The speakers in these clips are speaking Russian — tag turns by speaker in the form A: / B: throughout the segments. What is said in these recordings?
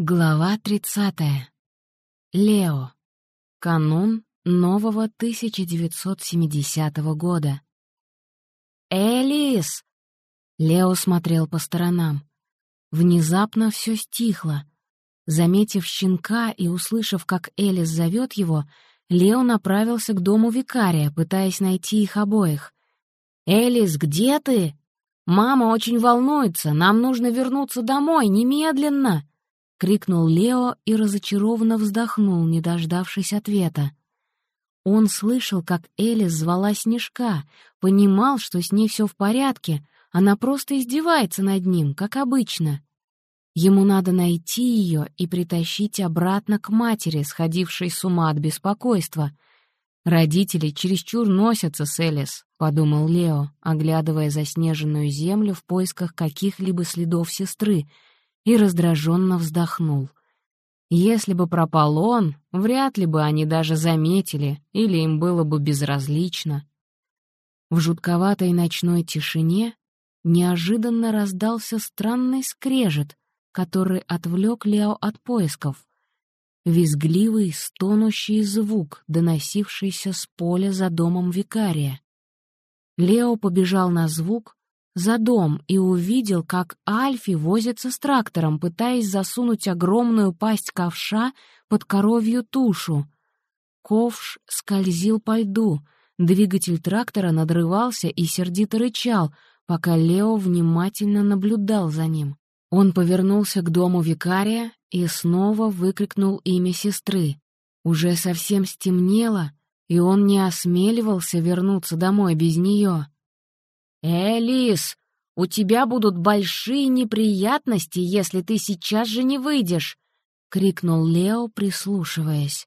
A: Глава 30. Лео. Канун нового 1970 года. «Элис!» Лео смотрел по сторонам. Внезапно все стихло. Заметив щенка и услышав, как Элис зовет его, Лео направился к дому викария, пытаясь найти их обоих. «Элис, где ты? Мама очень волнуется, нам нужно вернуться домой, немедленно!» — крикнул Лео и разочарованно вздохнул, не дождавшись ответа. Он слышал, как Элис звала Снежка, понимал, что с ней все в порядке, она просто издевается над ним, как обычно. Ему надо найти ее и притащить обратно к матери, сходившей с ума от беспокойства. «Родители чересчур носятся с Элис», — подумал Лео, оглядывая заснеженную землю в поисках каких-либо следов сестры — и раздраженно вздохнул. Если бы пропал он, вряд ли бы они даже заметили, или им было бы безразлично. В жутковатой ночной тишине неожиданно раздался странный скрежет, который отвлек Лео от поисков. Визгливый, стонущий звук, доносившийся с поля за домом викария. Лео побежал на звук, за дом и увидел, как Альфи возится с трактором, пытаясь засунуть огромную пасть ковша под коровью тушу. Ковш скользил по льду, двигатель трактора надрывался и сердито рычал, пока Лео внимательно наблюдал за ним. Он повернулся к дому викария и снова выкрикнул имя сестры. Уже совсем стемнело, и он не осмеливался вернуться домой без нее. «Элис, у тебя будут большие неприятности, если ты сейчас же не выйдешь!» — крикнул Лео, прислушиваясь.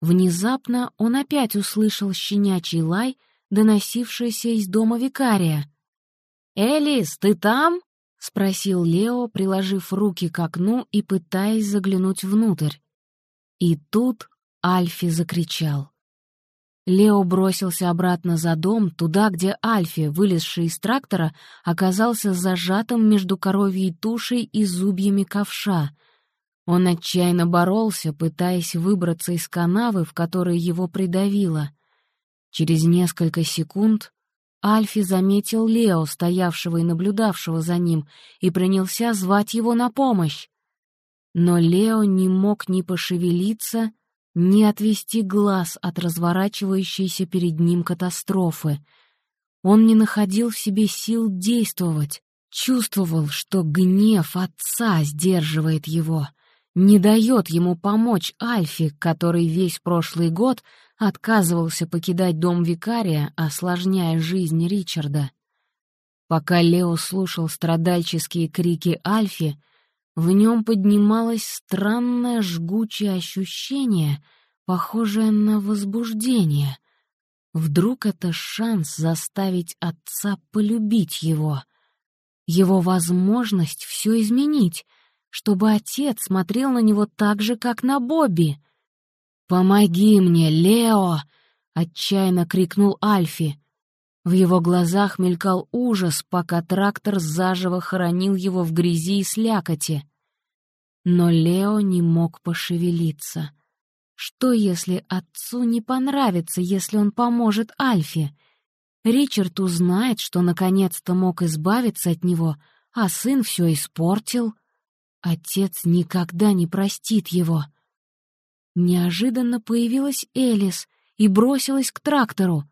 A: Внезапно он опять услышал щенячий лай, доносившийся из дома викария. «Элис, ты там?» — спросил Лео, приложив руки к окну и пытаясь заглянуть внутрь. И тут Альфи закричал. Лео бросился обратно за дом, туда, где Альфи, вылезший из трактора, оказался зажатым между коровьей тушей и зубьями ковша. Он отчаянно боролся, пытаясь выбраться из канавы, в которой его придавило. Через несколько секунд Альфи заметил Лео, стоявшего и наблюдавшего за ним, и принялся звать его на помощь. Но Лео не мог ни пошевелиться, не отвести глаз от разворачивающейся перед ним катастрофы. Он не находил в себе сил действовать, чувствовал, что гнев отца сдерживает его, не дает ему помочь Альфе, который весь прошлый год отказывался покидать дом викария, осложняя жизнь Ричарда. Пока Лео слушал страдальческие крики Альфи, в нем поднималось странное жгучее ощущение, похожее на возбуждение. Вдруг это шанс заставить отца полюбить его. Его возможность все изменить, чтобы отец смотрел на него так же, как на Бобби. «Помоги мне, Лео!» — отчаянно крикнул Альфи. В его глазах мелькал ужас, пока трактор заживо хоронил его в грязи и слякоти. Но Лео не мог пошевелиться. Что, если отцу не понравится, если он поможет Альфе? Ричард узнает, что наконец-то мог избавиться от него, а сын все испортил. Отец никогда не простит его. Неожиданно появилась Элис и бросилась к трактору.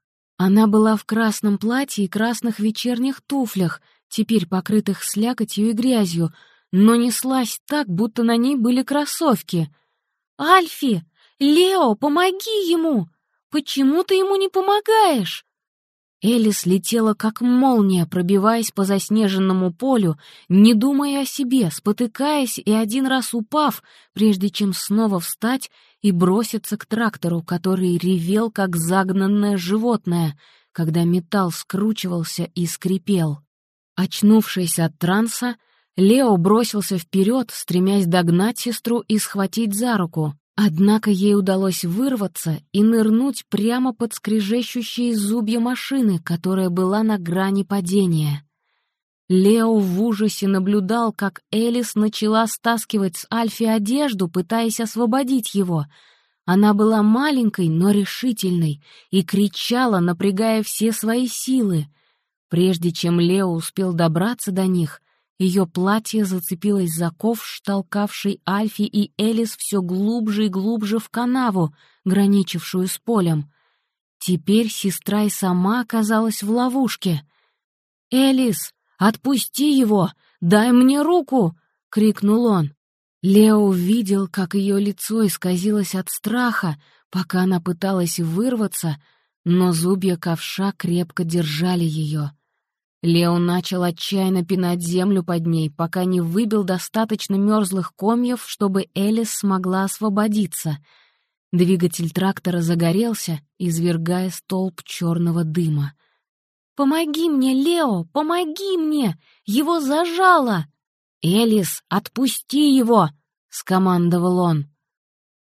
A: Она была в красном платье и красных вечерних туфлях, теперь покрытых слякотью и грязью, но неслась так, будто на ней были кроссовки. «Альфи! Лео, помоги ему! Почему ты ему не помогаешь?» Элис летела как молния, пробиваясь по заснеженному полю, не думая о себе, спотыкаясь и один раз упав, прежде чем снова встать и броситься к трактору, который ревел, как загнанное животное, когда металл скручивался и скрипел. Очнувшись от транса, Лео бросился вперед, стремясь догнать сестру и схватить за руку. Однако ей удалось вырваться и нырнуть прямо под скрежещущие зубья машины, которая была на грани падения. Лео в ужасе наблюдал, как Элис начала стаскивать с Альфи одежду, пытаясь освободить его. Она была маленькой, но решительной, и кричала, напрягая все свои силы. Прежде чем Лео успел добраться до них, ее платье зацепилось за ковш, толкавший Альфи и Элис все глубже и глубже в канаву, граничившую с полем. Теперь сестра и сама оказалась в ловушке. «Элис, отпусти его! Дай мне руку!» — крикнул он. Лео увидел, как ее лицо исказилось от страха, пока она пыталась вырваться, но зубья ковша крепко держали ее. Лео начал отчаянно пинать землю под ней, пока не выбил достаточно мерзлых комьев, чтобы Элис смогла освободиться — Двигатель трактора загорелся, извергая столб черного дыма. «Помоги мне, Лео, помоги мне! Его зажало!» «Элис, отпусти его!» — скомандовал он.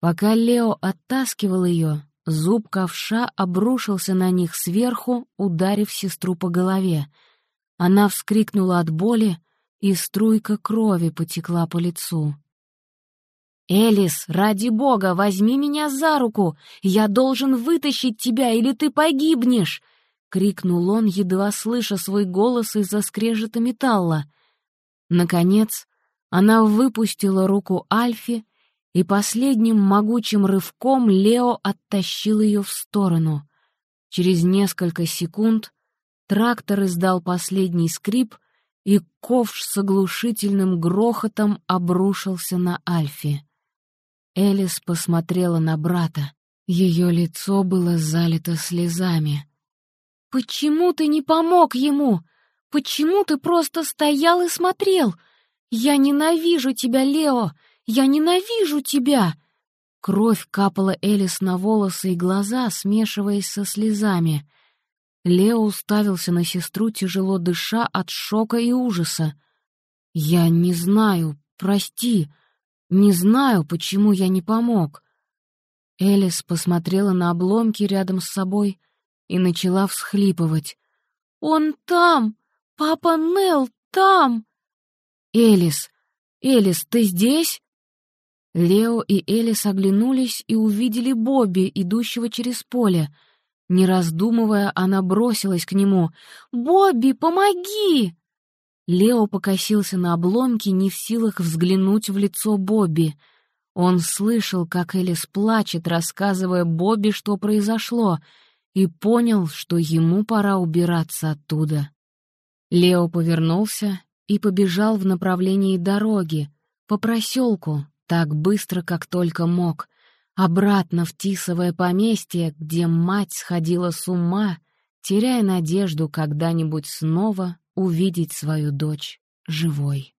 A: Пока Лео оттаскивал ее, зуб ковша обрушился на них сверху, ударив сестру по голове. Она вскрикнула от боли, и струйка крови потекла по лицу. «Элис, ради бога, возьми меня за руку! Я должен вытащить тебя, или ты погибнешь!» — крикнул он, едва слыша свой голос из-за скрежета металла. Наконец, она выпустила руку Альфи, и последним могучим рывком Лео оттащил ее в сторону. Через несколько секунд трактор издал последний скрип, и ковш с оглушительным грохотом обрушился на Альфи. Элис посмотрела на брата. Ее лицо было залито слезами. «Почему ты не помог ему? Почему ты просто стоял и смотрел? Я ненавижу тебя, Лео! Я ненавижу тебя!» Кровь капала Элис на волосы и глаза, смешиваясь со слезами. Лео уставился на сестру, тяжело дыша от шока и ужаса. «Я не знаю, прости», не знаю, почему я не помог. Элис посмотрела на обломки рядом с собой и начала всхлипывать. «Он там! Папа Нел там!» «Элис! Элис, ты здесь?» Лео и Элис оглянулись и увидели Бобби, идущего через поле. Не раздумывая, она бросилась к нему. «Бобби, помоги!» Лео покосился на обломки, не в силах взглянуть в лицо Бобби. Он слышал, как Элис плачет, рассказывая Бобби, что произошло, и понял, что ему пора убираться оттуда. Лео повернулся и побежал в направлении дороги, по проселку, так быстро, как только мог, обратно в Тисовое поместье, где мать сходила с ума, теряя надежду когда-нибудь снова увидеть свою дочь живой.